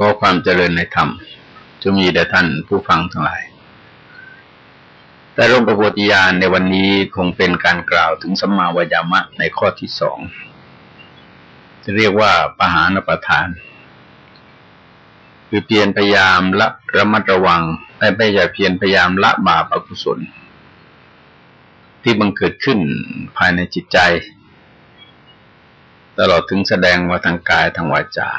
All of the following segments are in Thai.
ขอความเจริญในธรรมจะมีแด่ท่านผู้ฟังทั้งหลาย แต่ร่มประโพธิญาณในวันนี้คงเป็นการกล่าวถึงสัมมาวายามะในข้อที่สองจะเรียกว่าปหานประทาน คือเพียรพยายามละระมัดระวังไม่ไม่ใช่เพียรพยายามละบาปอกุศล ที่บังเกิดขึ้นภายในจิตใจ ตลอดถึงแสดงว่าทางกายทางวาจา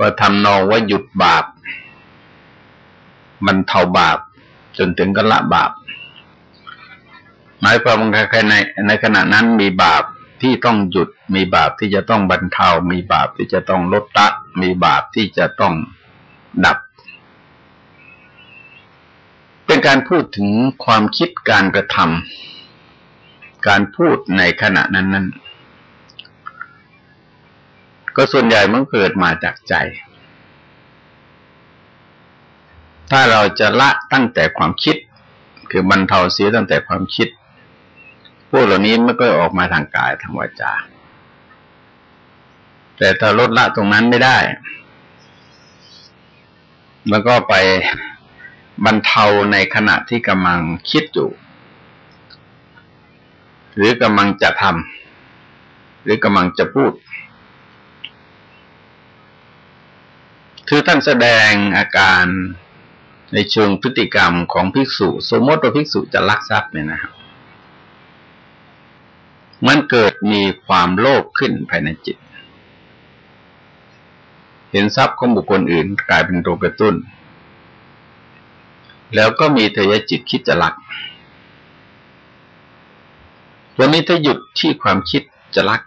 ว่าทำนองว่าหยุดบาป มันเท่าบาป จนถึงกละบาป หมายความว่าในในขณะนั้นมีบาปที่ต้องหยุด มีบาปที่จะต้องบรรเทา มีบาปที่จะต้องลดละมีบาปที่จะต้องดับ เป็นการพูดถึงความคิดการกระทำการพูดในขณะนั้นนั้น ก็ส่วนใหญ่มันเกิดมาจากใจ ถ้าเราจะละตั้งแต่ความคิด คือบรรเทาเสียตั้งแต่ความคิด พวกเหล่านี้ไม่ก็ออกมาทางกายทางวาจา แต่ถ้าลดละตรงนั้นไม่ได้ แล้วก็ไปบรรเทาในขณะที่กำลังคิดอยู่ หรือกำลังจะทำหรือกำลังจะพูด คือท่านแสดงอาการในเชิงพฤติกรรมของภิกษุ สมมติว่าภิกษุจะลักทรัพย์เนี่ยนะครับ มันเกิดมีความโลภขึ้นภายในจิต เห็นทรัพย์ของบุคคลอื่นกลายเป็นตัวกระตุ้น แล้วก็มีทยจิตคิดจะลักวันนี้ถ้าหยุดที่ความคิดจะลัก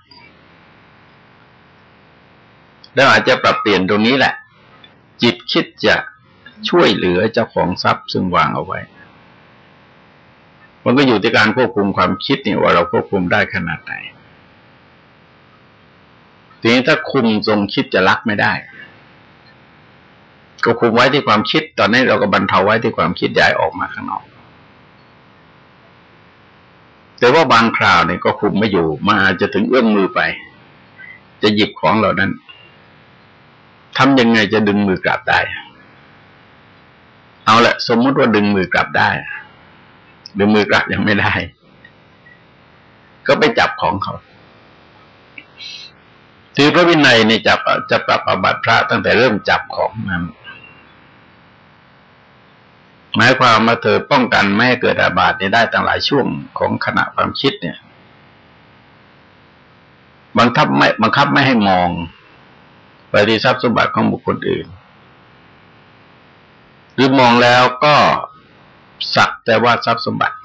แล้วอาจจะปรับเปลี่ยนตรงนี้แหละ จิตคิดจะช่วยเหลือเจ้าของทรัพย์ซึ่งวางเอาไว้ มันก็อยู่ที่การควบคุมความคิดเนี่ยว่าเราควบคุมได้ขนาดไหนทีนี้ถ้าคุมทรงคิดจะรักไม่ได้ ก็คุมไว้ที่ความคิด ตอนนี้เราก็บรรเทาไว้ที่ความคิดย้ายออกมาข้างนอก แต่ว่าบางคราวเนี่ยก็คุมไม่อยู่มาอาจจะถึงเอื้อมมือไป จะหยิบของเหล่านั้น ทำยังไงจะดึงมือกลับได้ เอาละสมมติว่าดึงมือกลับได้ ดึงมือกลับยังไม่ได้ ก็ไปจับของเขาถือพระวินัยในจับจะปรับอาบัติพระตั้งแต่เริ่มจับของนั้นหมายความมาเธอป้องกันไม่ให้เกิดอาบัติได้ตั้งหลายช่วงของขณะความคิดเนี่ย บังคับไม่บังคับไม่ให้มอง ไปที่ทรัพย์สมบัติของบุคคลอื่น หรือมองแล้วก็สักแต่ว่าทรัพย์สมบัติ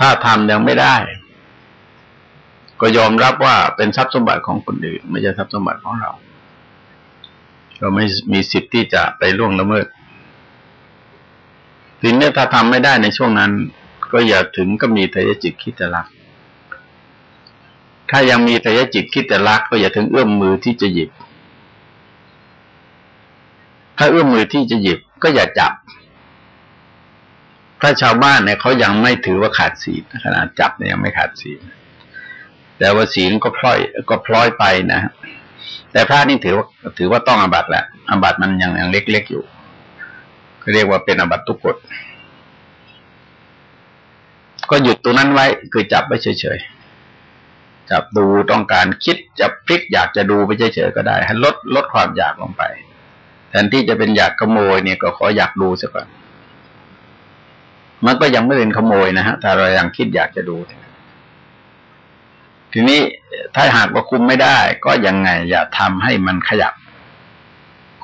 ถ้าทำยังไม่ได้ ก็ยอมรับว่าเป็นทรัพย์สมบัติของคนอื่น ไม่ใช่ทรัพย์สมบัติของเรา เราไม่มีสิทธิ์ที่จะไปล่วงละเมิดทีนี้ถ้าทำไม่ได้ในช่วงนั้น ก็อย่าถึงก็มีทายจิตคิดจะรัก ถ้ายังมีแต่ยจิตคิดแต่รักก็อย่าถึงเอื้อมมือที่จะหยิบ ถ้าเอื้อมมือที่จะหยิบก็อย่าจับถ้าชาวบ้านเนี่ยเขายังไม่ถือว่าขาดศีลขนาดจับเนี่ยยังไม่ขาดศีลแต่ว่าศีลก็พลอยก็พลอยไปนะแต่พระนี่ถือว่าถือว่าต้องอบัตแหละอบัตมันยังยังเล็กๆอยู่ก็เรียกว่าเป็นอบัตทุกกฎก็หยุดตรงนั้นไว้คือจับไว้เฉยๆ จับดูต้องการคิดจะพลิกอยากจะดูไปเฉยๆก็ได้ให้ลดลดความอยากลงไปแทนที่จะเป็นอยากขโมยเนี่ยก็ขออยากดูซะก่อนมันก็ยังไม่เป็นขโมยนะฮะถ้าเรายังคิดอยากจะดูทีนี้ถ้าหากว่าคุมไม่ได้ ก็ยังไง อย่าทำให้มันขยับ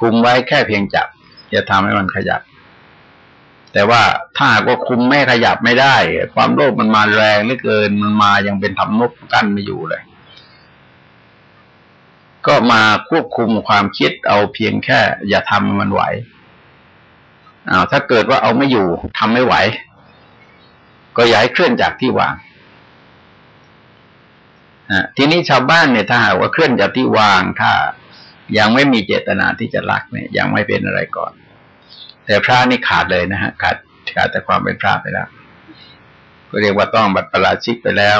คุมไว้แค่เพียงจับ อย่าทำให้มันขยับ แต่ว่าถ้าก็คุมไม่ขยับไม่ได้ ความโลภมันมาแรงเหลือเกิน มันมายังเป็นทำนบกั้นไม่อยู่เลย ก็มาควบคุมความคิดเอาเพียงแค่ อย่าทำมันไหวอ้าวถ้าเกิดว่าเอาไม่อยู่ทำไม่ไหว ก็ย้ายเคลื่อนจากที่วางทีนี้ชาวบ้านเนี่ยถ้าหากว่าเคลื่อนจากที่วางถ้ายังไม่มีเจตนาที่จะรักเนี่ยยังไม่เป็นอะไรก่อน แต่พระนี่ขาดเลยนะฮะขาดขาดแต่ความเป็นพระไปแล้วก็เรียกว่าต้องบัตรประราชิกไปแล้ว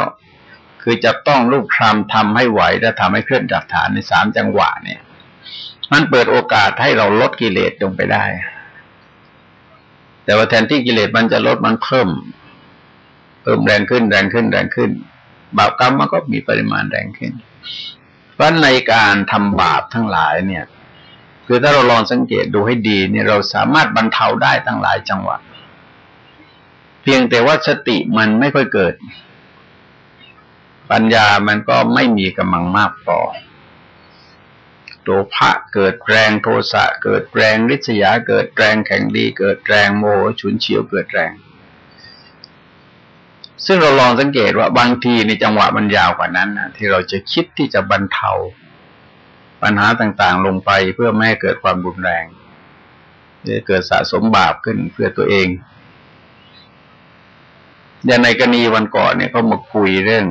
คือจะต้องรูปคลำทำให้ไหวและทำให้เคลื่อนจากฐานในสามจังหวะเนี่ย มันเปิดโอกาสให้เราลดกิเลสลงไปได้ แต่ว่าแทนที่กิเลสมันจะลดมันเพิ่ม เพิ่มแรงขึ้นแรงขึ้นแรงขึ้น บาปกรรมมันก็มีปริมาณแรงขึ้น เพราะในการทำบาปทั้งหลายเนี่ย คือถ้าเราลองสังเกตดูให้ดีเนี่ยเราสามารถบรรเทาได้ทั้งหลายจังหวะ เพียงแต่ว่าสติมันไม่ค่อยเกิด ปัญญามันก็ไม่มีกำลังมากพอโตภะเกิดแรงโทสะเกิดแรงริษยาเกิดแรงแข็งดี เกิดแรงโมโหฉุนเฉียวเกิดแรง ซึ่งเราลองสังเกตว่าบางทีในจังหวะมันยาวกว่านั้นนะที่เราจะคิดที่จะบรรเทา ปัญหาต่างๆ ลงไปเพื่อไม่ให้เกิดความรุนแรงจะเกิดสะสมบาปขึ้นเพื่อตัวเอง อย่างในกรณีวันก่อนเนี่ยเขามาคุยเรื่อง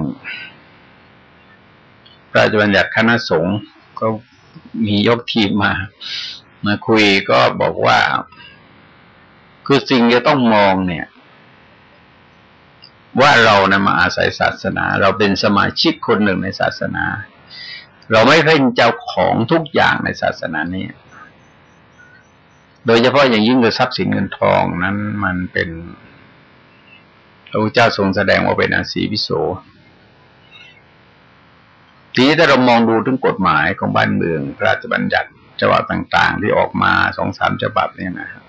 พระราชบัญญัติคณะสงฆ์ก็มียกทีมมา มาคุยก็บอกว่า คือสิ่งจะต้องมองเนี่ย ว่าเรานะมาอาศัยศาสนา เราเป็นสมาชิกคนหนึ่งในศาสนา เราไม่เป็นเจ้าของทุกอย่างในศาสนานี้ โดยเฉพาะอย่างยิ่งคือทรัพย์สินเงินทองนั้นมันเป็นพระพุทธเจ้าทรงแสดงว่าเป็นอาศีวิโสทีนี้ถ้าเรามองดูถึงกฎหมายของบ้านเมืองพระราชบัญญัติฉบับต่าง ๆ ที่ออกมาสองสามฉบับเนี่ยนะครับ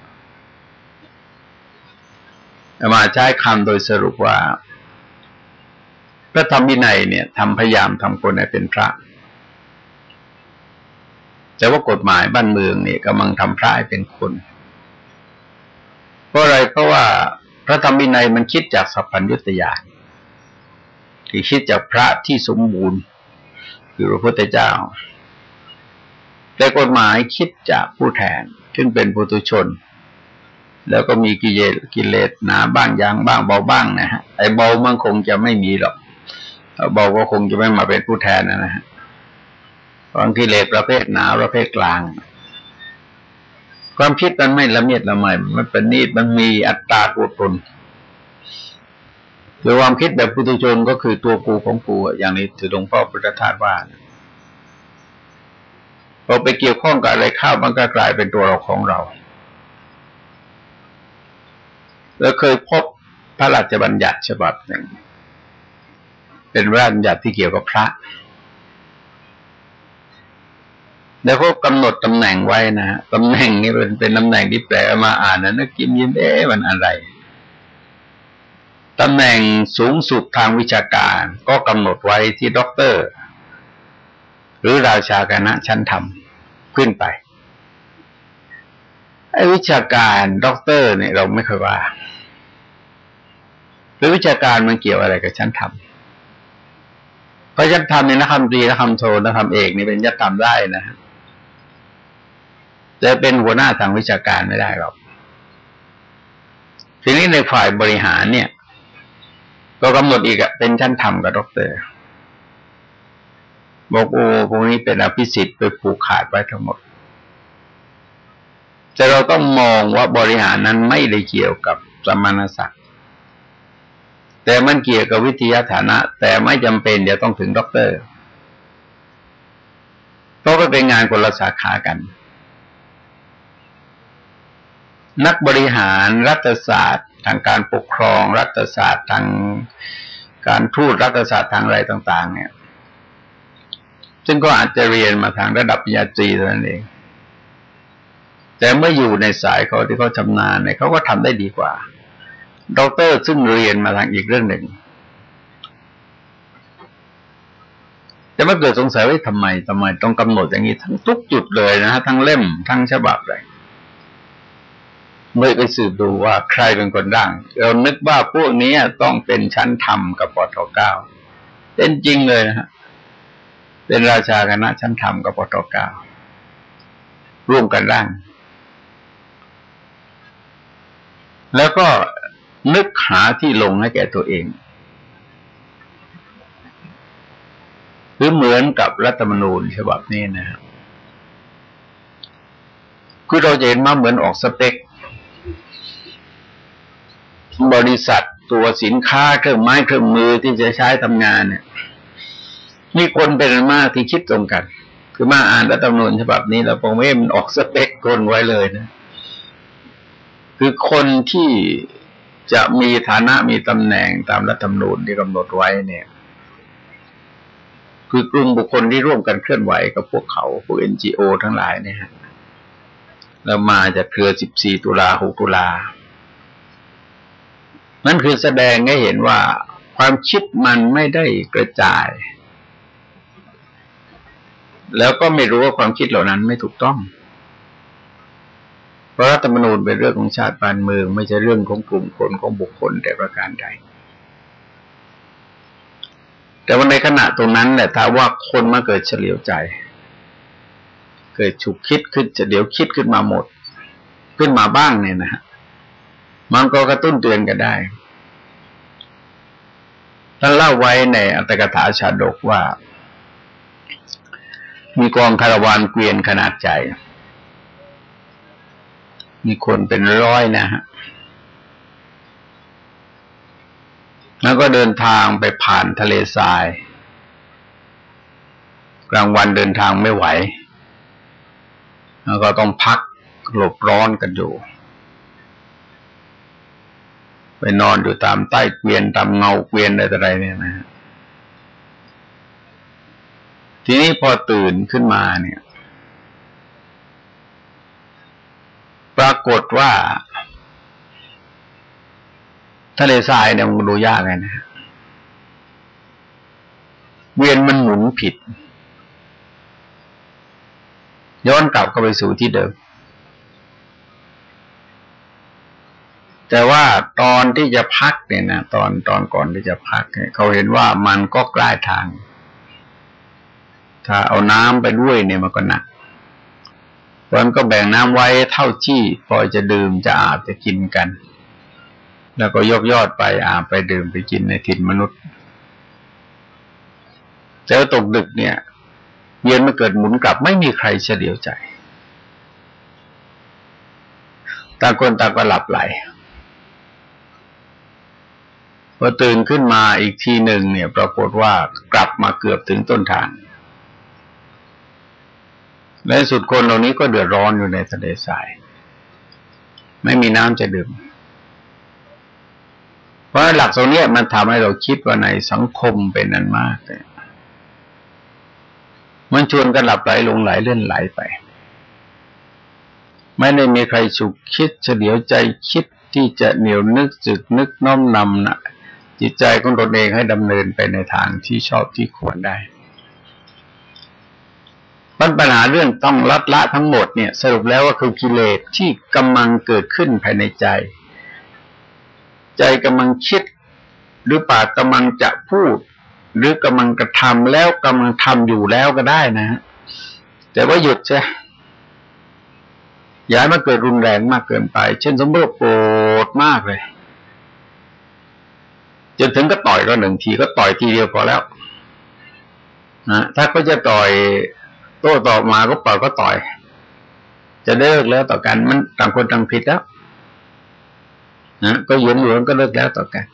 มาใช้คำโดยสรุปว่า พระธรรมวินัยเนี่ยทำพยายามทำคนให้เป็นพระ แต่ว่ากฎหมายบ้านเมืองเนี่ยกำลังทำพระให้เป็นคนเพราะอะไรเพราะว่าพระธรรมวินัยมันคิดจากสัพพัญญุตยานที่คิดจากพระที่สมบูรณ์คือพระพุทธเจ้า แต่กฎหมายคิดจากผู้แทนซึ่งเป็นปุถุชน แล้วก็มีกิเลสกิเลสหนาบ้างยางบ้างเบาบ้างนะฮะไอ้เบามันคงจะไม่มีหรอกเบาก็คงจะไม่มาเป็นผู้แทนนะฮะ บางกิเลสประเภทหนาประเภทกลาง ความคิดมันไม่ละเมียดละไมมันเป็นนิดมันมีอัตตาตัวตนหรือความคิดแบบปุถุชนก็คือตัวกูของกูอย่างนี้ถือหลวงพ่อพุทธทาสว่าพอไปเกี่ยวข้องกับอะไรข้าวมันก็กลายเป็นตัวเราของเรา แล้วเคยพบพระราชบัญญัติฉบับหนึ่ง เป็นระราชบัญญัติที่เกี่ยวกับพระ แล้วก็กำหนดตำแหน่งไว้นะตำแหน่งนี้เป็นเป็นตำแหน่งที่แปลมาอ่านนะนึกกินยินเอ๊ะมันอะไรตำแหน่งสูงสุดทางวิชาการก็กำหนดไว้ที่ด็อกเตอร์ หรือราชาคณะชั้นธรรมขึ้นไปไอ้วิชาการด็อกเตอร์เนี่ยเราไม่เคยว่าหรือวิชาการมันเกี่ยวอะไรกับชั้นธรรมเพราะชั้นธรรมเนี่ยนักธรรมตรีนักธรรมโทนักธรรมเอกนี่เป็นยัตธรรมได้นะ แต่เป็นหัวหน้าทางวิชาการไม่ได้หรอกทีนี้ในฝ่ายบริหารเนี่ย ก็กำหนดอีกอะเป็นชั้นธรรมกับด็อกเตอร์บอกโอ้พวกนี้เป็นอภิสิทธิ์ไปผูกขาดไว้ทั้งหมด แต่เราต้องมองว่าบริหารนั้นไม่ได้เกี่ยวกับสมณศักดิ์แต่มันเกี่ยวกับวิทยาฐานะ แต่ไม่จำเป็นเดี๋ยวต้องถึงด็อกเตอร์เพราะว่าเป็นงานคนละสาขากัน นักบริหารรัฐศาสตร์ ทางการปกครอง รัฐศาสตร์ทางการทูตรัฐศาสตร์ทางอะไรต่าง ๆ เนี่ย ซึ่งก็อาจจะเรียนมาทางระดับปริญญาตรีเท่านั้นเอง แต่เมื่ออยู่ในสายเขาที่เขาชำนาญเนี่ยเขาก็ทำได้ดีกว่าด็อกเตอร์ซึ่งเรียนมาทางอีกเรื่องหนึ่งจะไม่เกิดสงสัยว่าทำไมทำไมต้องกำหนดอย่างนี้ทั้งทุกจุดเลยนะฮะทั้งเล่มทั้งฉบับเลย เมื่อไปสืบดูว่าใครเป็นคนร่าง เรานึกว่าพวกนี้ต้องเป็นชั้นธรรมกับปทเก้าเป็นจริงเลยนะฮะเป็นราชาคณะชั้นธรรมกับปทเก้าร่วมกันร่าง แล้วก็นึกหาที่ลงให้แก่ตัวเองหรือเหมือนกับรัฐธรรมนูญฉบับนี้นะครับคือเราจะเห็นมาเหมือนออกสเปค บริษัทตัวสินค้าเครื่องไม้เครื่องมือที่จะใช้ทำงานเนี่ยมีคนเป็นมากที่คิดตรงกัน คือมาอ่านรัฐธรรมนูญฉบับนี้แล้วผมว่ามันออกสเปคคนไว้เลยนะ คือคนที่จะมีฐานะมีตำแหน่งตามรัฐธรรมนูญที่กำหนดไว้เนี่ย คือกลุ่มบุคคลที่ร่วมกันเคลื่อนไหวกับพวกเขาพวกเอ็นจีโอทั้งหลายเนี่ยฮะแล้วมาจากเครือ14ตุลา6ตุลา นั่นคือแสดงให้เห็นว่าความคิดมันไม่ได้กระจาย แล้วก็ไม่รู้ว่าความคิดเหล่านั้นไม่ถูกต้อง เพราะรัฐธรรมนูญเป็นเรื่องของชาติบ้านเมือง ไม่ใช่เรื่องของกลุ่มคนของบุคคลแต่ประการใด แต่ว่าในขณะตรงนั้นแหละถ้าว่าคนมาเกิดเฉลียวใจ เกิดฉุกคิดขึ้นจะเดี๋ยวคิดขึ้นมาหมด ขึ้นมาบ้างเนี่ยนะฮะ มันก็กระตุ้นเตือนกันได้ท่านเล่าไว้ในอัตถกถาชาดกว่า มีกองคาราวานเกวียนขนาดใหญ่มีคนเป็นร้อยนะฮะ แล้วก็เดินทางไปผ่านทะเลทราย กลางวันเดินทางไม่ไหว แล้วก็ต้องพักหลบร้อนกันอยู่ ไปนอนอยู่ตามใต้เกวียนตามเงาเกวียนอะไรต่ออะไรเนี่ยนะทีนี้พอตื่นขึ้นมาเนี่ย ปรากฏว่า ทะเลทรายเนี่ยมันดูยากเลยนะเวียนมันหมุนผิด ย้อนกลับเข้าไปสู่ที่เดิม แต่ว่าตอนที่จะพักเนี่ยนะตอนตอนก่อนที่จะพักเนี่ยเขาเห็นว่ามันก็ใกล้ทาง ถ้าเอาน้ำไปด้วยเนี่ยมันก็หนักวันก็แบ่งน้ำไว้เท่าที่พอจะดื่มจะอาบจะกินกัน แล้วก็ยกยอดไปอาบไปดื่มไปกินในถิ่นมนุษย์แต่ว่าตกดึกเนี่ย เย็นมาเกิดหมุนกลับไม่มีใครเฉลียวใจต่างคนต่างก็หลับไหล พอตื่นขึ้นมาอีกทีหนึ่งเนี่ย ปรากฏว่ากลับมาเกือบถึงต้นทางและสุดคนเหล่านี้ก็เดือดร้อนอยู่ในทะเลทราย ไม่มีน้ำจะดื่ม เพราะหลักตรงนี้มันทำให้เราคิดว่าในสังคมเป็นนันมากเลยมันชวนกันหลับไหลลงไหลเลื่อนไหลไป ไม่ได้มีใครฉุกคิดเฉลียวใจคิดที่จะเหนียวนึกจึกนึกน้อมนำนะ จิตใจของตนเองให้ดำเนินไปในทางที่ชอบที่ควรได้ปัญหาเรื่องต้องลัดละทั้งหมดเนี่ย สรุปแล้วว่าคือกิเลสที่กำลังเกิดขึ้นภายในใจ ใจกำลังคิด หรือปากกำลังจะพูด หรือกำลังกระทำแล้วกำลังทำอยู่แล้วก็ได้นะฮะแต่ว่าหยุดใช่ย้ายมาเกิดรุนแรงมากเกินไป เช่นสมมติโกรธมากเลย จนถึงก็ต่อยก็หนึ่งทีก็ต่อยทีเดียวพอแล้วนะถ้าเขาจะต่อยโต้ตอบมาก็ปล่อยก็ต่อย จะเลิกแล้วต่อกัน มันต่างคนต่างผิดแล้วนะก็หยุดหลวนก็เลิกแล้วต่อกัน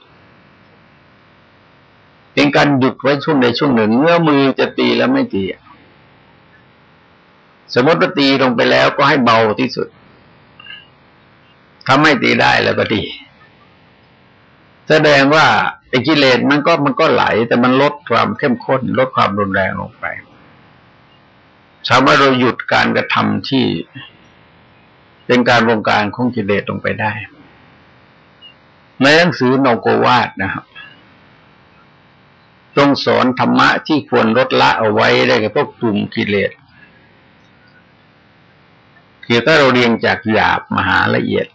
เป็นการหยุดไว้ช่วงใดช่วงหนึ่งเมื่อมือจะตีแล้วไม่ตีสมมติว่าตีลงไปแล้วก็ให้เบาที่สุดถ้าไม่ตีได้แล้วก็ดี แสดงว่าไอ้กิเลสมันก็มันก็ไหล แต่มันลดความเข้มข้น ลดความรุนแรงลงไปชาวว่าเราหยุดการกระทำที่เป็นการวงการของกิเลสลงไปได้ ในหนังสือโนโกวาดนะครับทรงสอนธรรมะที่ควรลดละเอาไว้ได้กับพวกกลุ่มกิเลสคือถ้าเราเรียงจากหยาบมหาละเอียด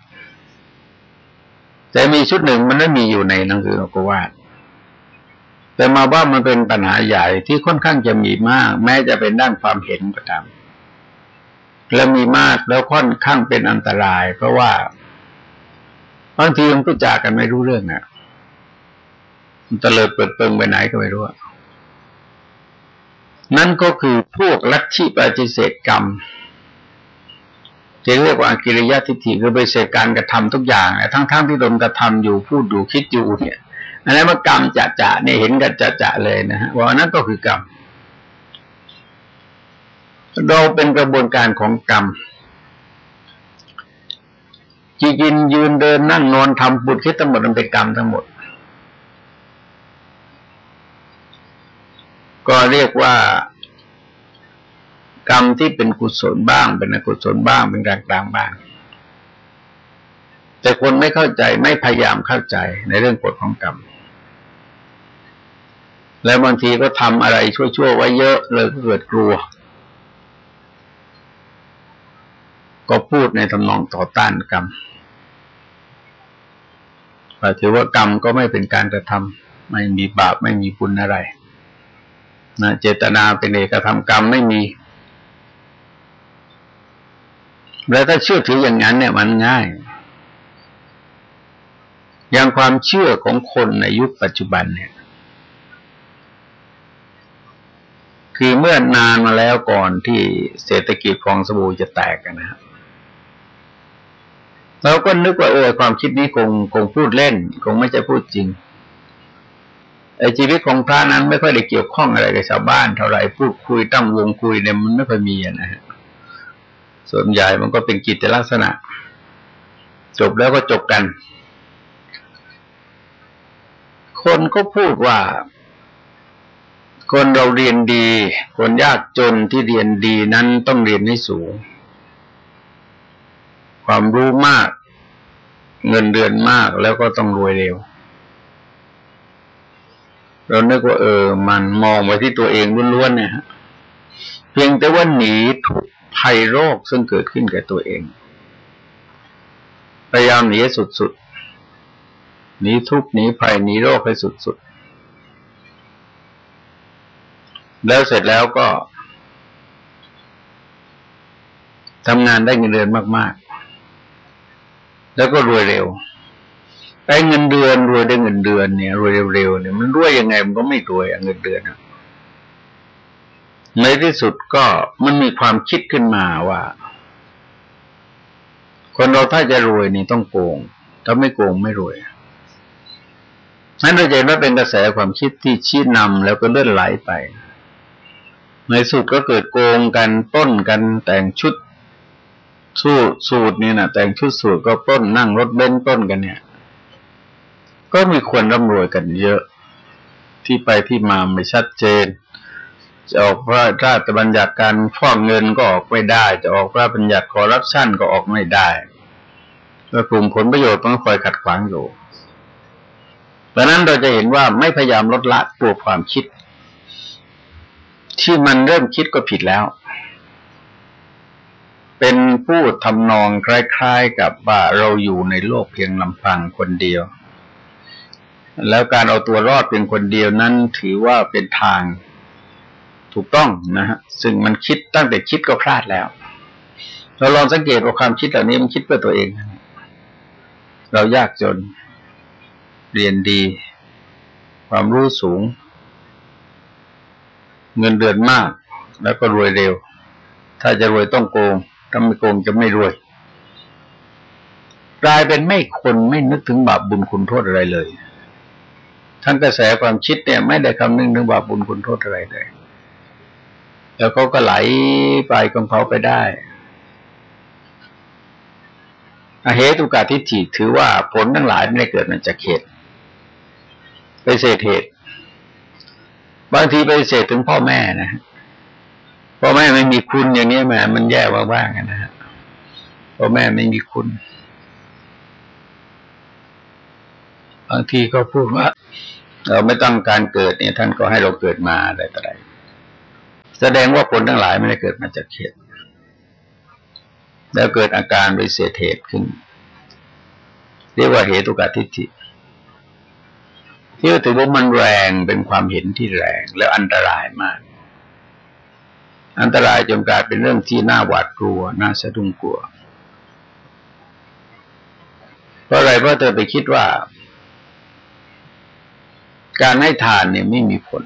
แต่มีชุดหนึ่งมันไม่มีอยู่ในหนังสือนกวาดแต่มาว่ามันเป็นปัญหาใหญ่ที่ค่อนข้างจะมีมาก แม้จะเป็นด้านความเห็นก็ตามและมีมากแล้วค่อนข้างเป็นอันตราย เพราะว่าบางทีมันก็จากกันไม่รู้เรื่องนะตะเลิดเปิดเปิงไปไหนก็ไม่รู้นั่นก็คือพวกลัทธิปฏิเสธกรรม จะเรียกว่ากิริยาทิฏฐิคือไปเสกการกระทำทุกอย่างทั้งๆทที่ตนกระทำอยู่พูดอยู่คิดอยู่เนี่ยอันนั้นมันกรรมจะจะเนี่ยเห็นกันจะจะเลยนะฮะว่านั้นก็คือกรรมเราเป็นกระบวนการของกรรมจีกินยืนเดินนั่งนอนทำบุญคิดทั้งหมดมันเป็นกรรมทั้งหมด ก็เรียกว่า กรรมที่เป็นกุศลบ้าง เป็นอกุศลบ้างเป็นกลางกลางบ้าง แต่คนไม่เข้าใจไม่พยายามเข้าใจในเรื่องกฎของกรรมแล้วบางทีก็ทำอะไรชั่วๆไว้เยอะเลยก็เกิดกลัว ก็พูดในทำนองต่อต้านกรรมถือว่ากรรมก็ไม่เป็นการกระทำไม่มีบาปไม่มีบุญอะไรนะเจตนาเป็นเอกธรรมกรรมไม่มี แล้วถ้าเชื่อถืออย่างนั้นเนี่ยมันง่าย อย่างความเชื่อของคนในยุคปัจจุบันเนี่ย คือเมื่อนานมาแล้วก่อนที่เศรษฐกิจของสบู่จะแตกกันนะครับเราก็นึกว่าเออความคิดนี้คงคงพูดเล่น คงไม่ใช่พูดจริงไอ้ชีวิตของพระนั้นไม่ค่อยได้เกี่ยวข้องอะไรกับชาวบ้านเท่าไหร่พูดคุยตั้งวงคุยเนี่ยมันไม่ค่อยมีนะฮะ ส่วนใหญ่มันก็เป็นกิจลักษณะ จบแล้วก็จบกัน คนก็พูดว่า คนเราเรียนดี คนยากจนที่เรียนดีนั้นต้องเรียนให้สูง ความรู้มาก เงินเดือนมากแล้วก็ต้องรวยเร็วเรานึกว่าเออ มันมองไปที่ตัวเองล้วนๆเนี่ยเพียงแต่ว่าหนีทุก ภัยโรคซึ่งเกิดขึ้นกับตัวเอง พยายามหนีสุดๆหนีทุกหนีภัยหนีโรคให้สุดๆ แล้วเสร็จแล้วก็ทำงานได้เงินเดือนมาก ๆ แล้วก็รวยเร็วไอ้เงินเดือนรวยได้เงินเดือนเนี่ยรวยเร็วๆเนี่ยมันรวยยังไงมันก็ไม่รวยเงินเดือน ในที่สุดก็มันมีความคิดขึ้นมาว่า คนเราถ้าจะรวยนี่ต้องโกง ถ้าไม่โกงไม่รวยนั้นเราจะเห็นว่าเป็นกระแสความคิดที่ชี้นำแล้วก็เลื่อนไหลไป ในสุดก็เกิดโกงกันต้นกันแต่งชุดสู้สูตรนี่นะแต่งชุดสูตรก็ต้นนั่งรถเบนซ์ต้นกันเนี่ย ก็มีคนร่ำรวยกันเยอะ ที่ไปที่มาไม่ชัดเจน จะออกพระราชบัญญัติการฟอกเงินก็ออกไม่ได้ จะออกพระบัญญัติคอร์รัปชันก็ออกไม่ได้แล้วกลุ่มผลประโยชน์ต้องคอยขัดขวางอยู่ดังนั้นเราจะเห็นว่าไม่พยายามลดละตัวความคิด ที่มันเริ่มคิดก็ผิดแล้ว เป็นผู้ทำนองคล้ายๆกับว่าเราอยู่ในโลกเพียงลำพังคนเดียว แล้วการเอาตัวรอดเป็นคนเดียวนั้นถือว่าเป็นทาง ถูกต้องนะฮะซึ่งมันคิดตั้งแต่คิดก็พลาดแล้ว เราลองสังเกตว่าความคิดเหล่านี้มันคิดเพื่อตัวเอง เรายากจนเรียนดี ความรู้สูง เงินเดือนมาก แล้วก็รวยเร็ว ถ้าจะรวยต้องโกงถ้าไม่โกงจะไม่รวยกลายเป็นไม่คนไม่นึกถึงบาปบุญคุณโทษอะไรเลย ทั้งกระแสความคิดเนี่ย ไม่ได้คำนึงถึงบาปบุญคุณโทษอะไรเลย แล้วเขาก็ไหลไปของเขาไปได้อเหตุกาทิฏฐิถือว่าผลทั้งหลายไม่ได้เกิดมาจากเหตุไปเศษเหตุ บางทีไปเศษถึงพ่อแม่นะพ่อแม่ไม่มีคุณอย่างนี้แม่มันแย่มาบ้างนะฮะพ่อแม่ไม่มีคุณ บางทีก็พูดว่าเราไม่ต้องการเกิดเนี่ย ท่านก็ให้เราเกิดมาอะไรต่ออะไร แสดงว่าคนทั้งหลายไม่ได้เกิดมาจากเหตุ แล้วเกิดอาการโดยเศษเหตุขึ้น เรียกว่าเหตุกาทิฏฐิที่ถือว่ามันแรงเป็นความเห็นที่แรงแล้วอันตรายมาก อันตรายจนกลายเป็นเรื่องที่น่าหวาดกลัว น่าสะดุ้งกลัว เพราะอะไรเพราะเธอไปคิดว่า การให้ทานเนี่ยไม่มีผล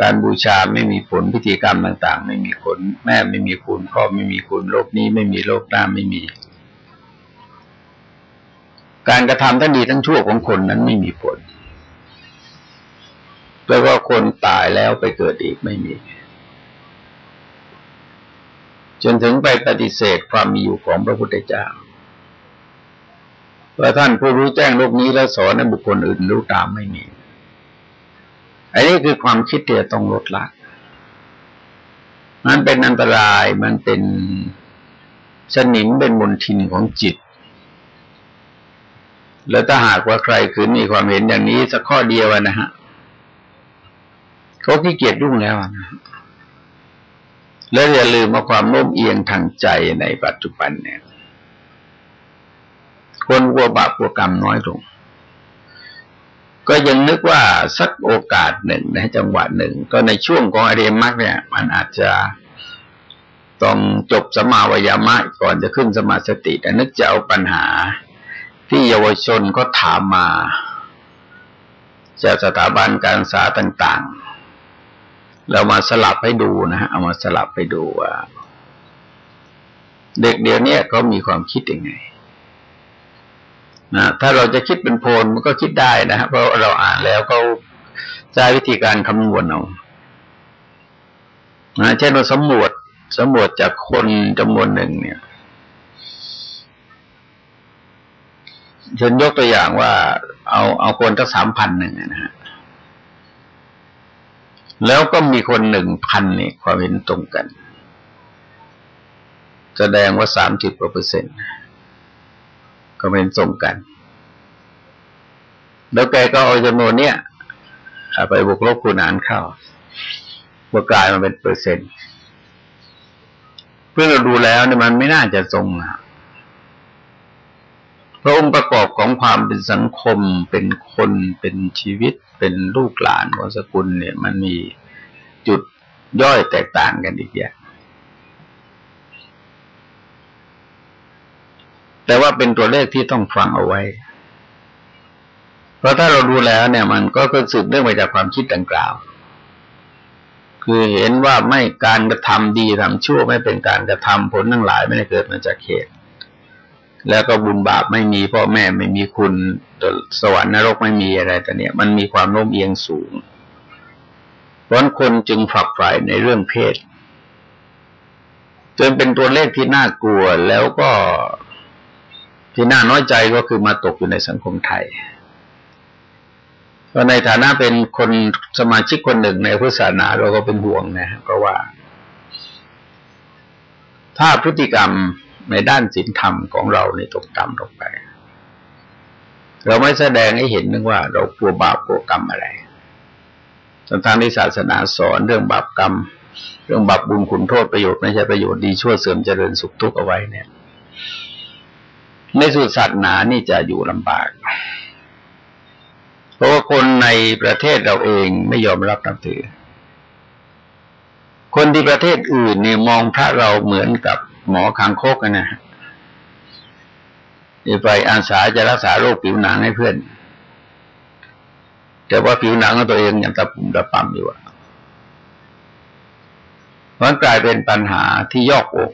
การบูชาไม่มีผลพิธีกรรมต่าง ๆ ไม่มีผล แม่ไม่มีคุณพ่อไม่มีคุณโลกนี้ไม่มีโลกหน้าไม่มี การกระทำทั้งดีทั้งชั่วของคนนั้นไม่มีผลแปลว่าคนตายแล้วไปเกิดอีกไม่มี จนถึงไปปฏิเสธความมีอยู่ของพระพุทธเจ้าว่าท่านผู้รู้แจ้งโลกนี้แล้วสอนให้บุคคลอื่นรู้ตามไม่มี อันนี้คือความคิดที่จะต้องลดละมันเป็นอันตรายมันเป็นสนิมเป็นมลทินของจิต แล้วถ้าหากว่าใครคืนมีความเห็นอย่างนี้สักข้อเดียวนะฮะเขาขี้เกียจรุ่งแล้วนะแล้วอย่าลืมว่าความโน้มเอียงทางใจในปัจจุบันเนี่ย คนกลัวบาปกลัวกรรมน้อยลง ก็ยังนึกว่าสักโอกาสหนึ่งในจังหวะหนึ่ง ก็ในช่วงของอริยมรรคเนี่ย มันอาจจะต้องจบสมาวยามะก่อนจะขึ้นสมาสติแต่นึกจะเอาปัญหา ที่เยาวชนก็ถามมาจากสถาบันการศึกษาต่าง ๆ เรามาสลับให้ดูนะฮะเอามาสลับไปดูว่า เด็กเดี๋ยวนี้เขามีความคิดยังไง นะถ้าเราจะคิดเป็นโพลมันก็คิดได้นะฮะเพราะเราอ่านแล้วเขาใช้วิธีการคำนวณเอานะเช่นเราสำรวจสำรวจจากคนจำนวนหนึ่งเนี่ยฉันยกตัวอย่างว่า เอาเอาคนตั้งสามพันหนึ่งนะฮะแล้วก็มีคนหนึ่งพันนี่ความเห็นตรงกัน แสดงว่าสามสิบกว่าเปอร์เซ็นต์ ก็เป็นตรงกัน แล้วแกก็เอาจำนวนเนี้ยไปบวกลบคูณหารเข้าบวกกลายมาเป็นเปอร์เซ็นต์เพื่อเราดูแล้วเนี่ยมันไม่น่าจะตรงนะพระองค์ประกอบของความเป็นสังคมเป็นคนเป็นชีวิตเป็นลูกหลานของสกุลเนี่ย มันมีจุดย่อยแตกต่างกันอีกอย่าง แต่ว่าเป็นตัวเลขที่ต้องฟังเอาไว้ เพราะถ้าเราดูแล้วเนี่ยมันก็คือสืบเนื่องมาจากความคิดดังกล่าว คือเห็นว่าไม่การกระทำดีทำชั่วไม่เป็นการกระทำผลทั้งหลายไม่ได้เกิดมาจากเหตุ แล้วก็บุญบาปไม่มีพ่อแม่ไม่มีคุณสวรรค์นรกไม่มีอะไรแต่เนี้ยมันมีความโน้มเอียงสูงเพราะคนจึงฝักใฝ่ในเรื่องเพศจนเป็นตัวเลขที่น่ากลัวแล้วก็ ที่น่าน้อยใจก็คือมาตกอยู่ในสังคมไทยก็ในฐานะเป็นคนสมาชิกคนหนึ่งในพุทธศาสนาเราก็เป็นห่วงนะเพราะว่า ถ้าพฤติกรรมในด้านศีลธรรมของเราในตกต่ำลงไป เราไม่แสดงให้เห็นนึกว่า เรากลัวบาปกลัวกรรมอะไรจนทางที่ศาสนาสอนเรื่องบาปกรรม เรื่องบาปบุญคุณโทษประโยชน์ไม่ใช่ประโยชน์ดีชั่วเสื่อมเจริญสุขทุกข์เอาไว้เนี่ย ในสุดศาสนานี่จะอยู่ลำบาก เพราะว่าคนในประเทศเราเองไม่ยอมรับนับถือ คนที่ประเทศอื่นเนี่ยมองพระเราเหมือนกับหมอคางโคกนะจะไปอาสาจะรักษาโรคผิวหนังให้เพื่อน แต่ว่าผิวหนังของตัวเองยังตะปุ่มตะปั๊มอยู่มันกลายเป็นปัญหาที่ยอกอก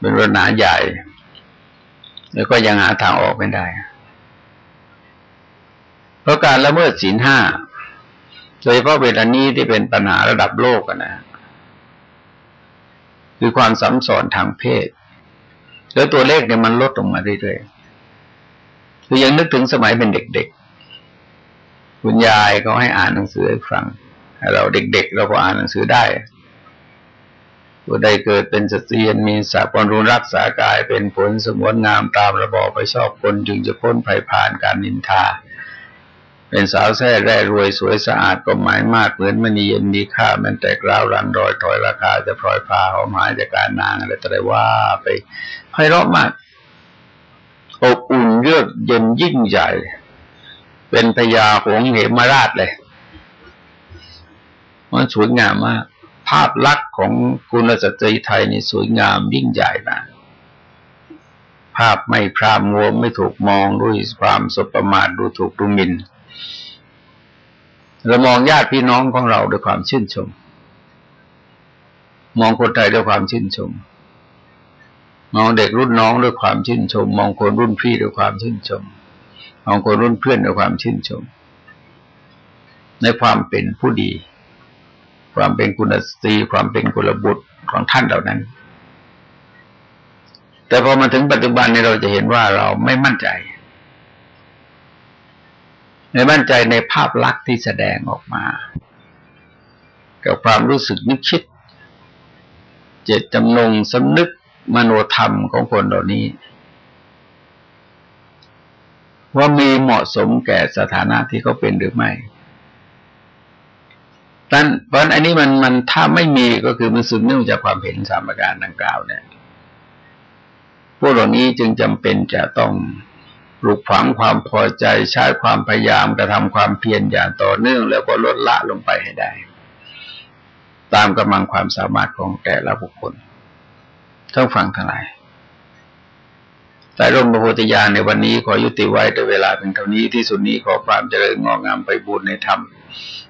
เป็นปัญหาใหญ่ แล้วก็ยังหาทางออกไม่ได้ เพราะการละเมิดศีลห้าโดยเฉพาะเวลานี้ที่เป็นปัญหาระดับโลกนะคือความสัมสอนทางเพศ แล้วตัวเลขเนี่ยมันลดลงมาเรื่อยๆคือยังนึกถึงสมัยเป็นเด็กๆ คุณยายเขาให้อ่านหนังสือให้ฟังเราเด็กๆ เราก็อ่านหนังสือได้ ผู้ใดเกิดเป็นสตรีมีสาปนรุนรักษากายเป็นผลสมวนงามตามระบอบไปชอบคนจึงจะพ้นภัยผ่านการนินทา เป็นสาวแท้แร่รวยสวยสะอาดก็หมายมากเหมือนมณีเย็นมีค่ามันแตกร้าวรันรอยถอยราคาจะพลอยพาหอมหายจากการนางอะไรแต่ว่าไปไพเราะมากอบอุ่นเยือกเย็นยิ่งใหญ่ เป็นพญาหงเหมราชเลย มันสวยงามมาก ภาพลักษณ์ของคุณสตรีไทยนี่สวยงามยิ่งใหญ่มาภาพไม่พรามงวไม่ถูกมองด้วยความสบประมาทดูถูกดูหมิน่นเรามองญาติพี่น้องของเราด้วยความชื่นชม มองคนไทยด้วยความชื่นชม มองเด็กรุ่นน้องด้วยความชื่นชม มองคนรุ่นพี่ด้วยความชื่นชม มองคนรุ่นเพื่อนด้วยความชื่นชม ในความเป็นผู้ดี ความเป็นกุณสตรีความเป็นกุลบุตรของท่านเหล่านั้น แต่พอมาถึงปัจจุบันนี้เราจะเห็นว่าเราไม่มั่นใจ ไม่มั่นใจในภาพลักษณ์ที่แสดงออกมากับความรู้สึกนึกคิด เจตจำนงสำนึกมโนธรรมของคนเหล่านี้ ว่ามีเหมาะสมแก่สถานะที่เขาเป็นหรือไม่ ดันเพราะอันนี้มันมันถ้าไม่มีก็คือมันสืบเนื่องจากความเห็นสามประการดังกล่าวเนี่ยพวกเหล่านี้จึงจำเป็นจะต้องปลูกฝังความพอใจใช้ความพยายามกระทำความเพียรอย่างต่อเนื่อง แล้วก็ลดละลงไปให้ได้ ตามกำลังความสามารถของแต่ละบุคคลต้องฟังทั้งหลายแต่ร่มพระโพธิญาณในวันนี้ขอยุติไว้ด้วยเวลาเป็นเท่านี้ที่สุดนี้ขอความเจริญงอกงามไปบูรณนธรรม